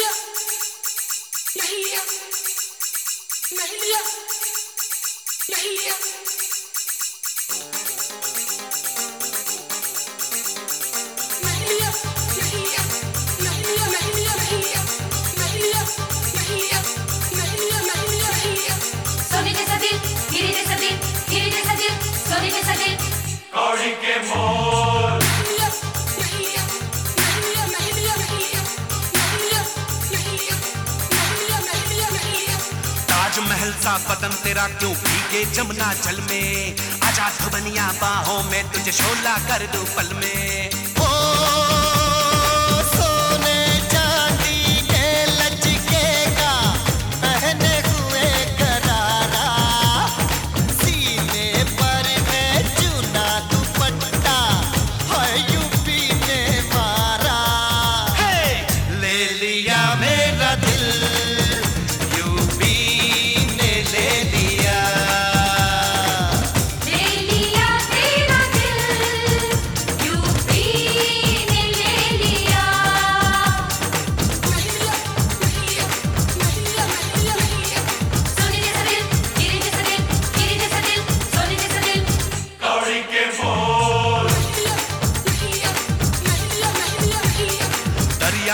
लिया नहीं लिया नहीं लिया नहीं लिया Calling him home. महल सा बदन तेरा क्यों भीगे जमुना जल में? आजा धुबनिया बाहों में तुझे शोला कर दू पल में।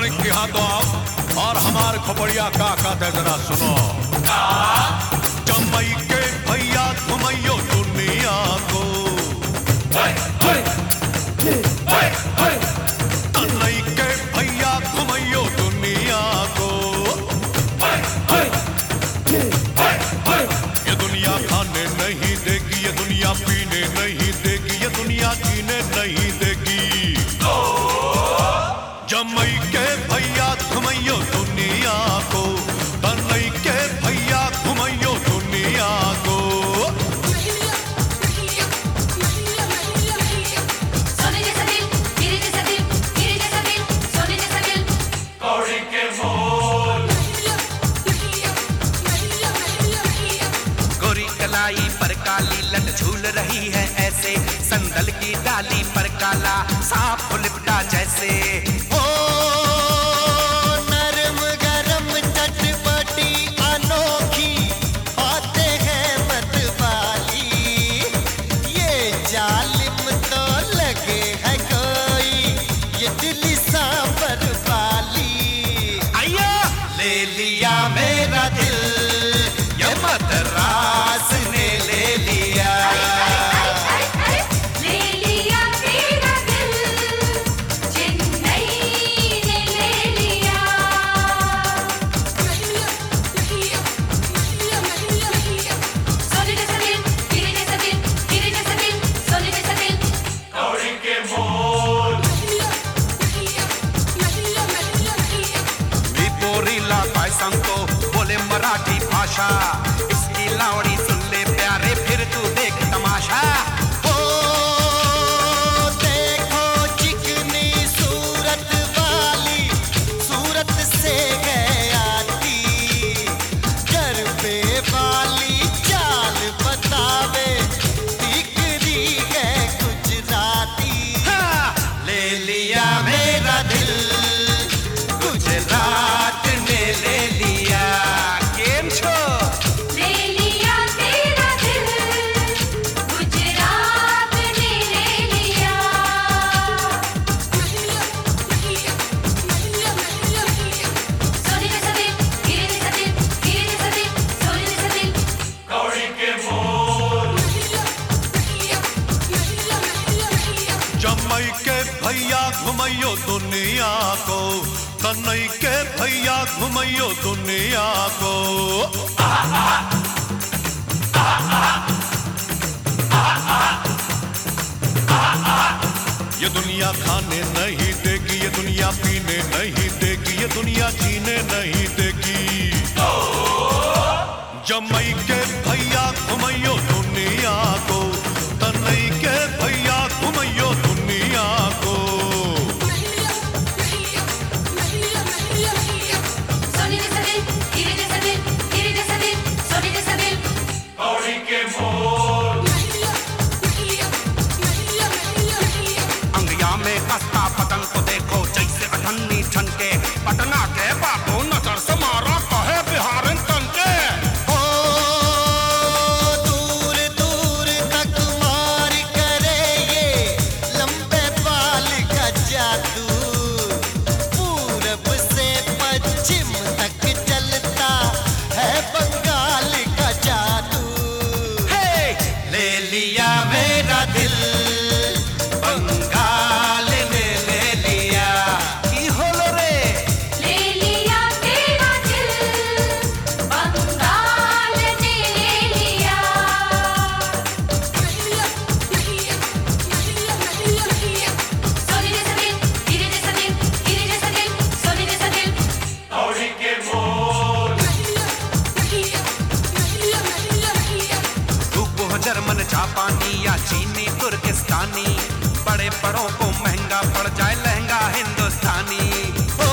और यहाँ तो आओ और हमारे खोपड़िया का कहते जरा सुनो चम्बई के भैया घुमैयो दुनिया को. झूल रही है ऐसे। संदल की डाली पर काला सांप लिपटा जैसे। ओ, नरम गरम चटपटी अनोखी बातें हैं मतवाली ये जालिम तो लगे है कोई, ये दिली सांबर वाली आइया ले लिया मेरा दिल, ये मदरास ने भाषा इसकी लावणी सुन ले प्यारे, फिर तू देख तमाशा। से गया थी। घर पे बा भैया घुमयो दुनिया को। कन्हई के भैया घुमयो दुनिया को। ये दुनिया खाने नहीं देगी, ये दुनिया पीने नहीं देगी, ये दुनिया जीने नहीं देगी। जमई के भैया घुमयो दुनिया को। चीन जापानी या चीनी तुर्किस्तानी। बड़े बड़ों को महँगा पड़ जाए लहंगा हिंदुस्तानी।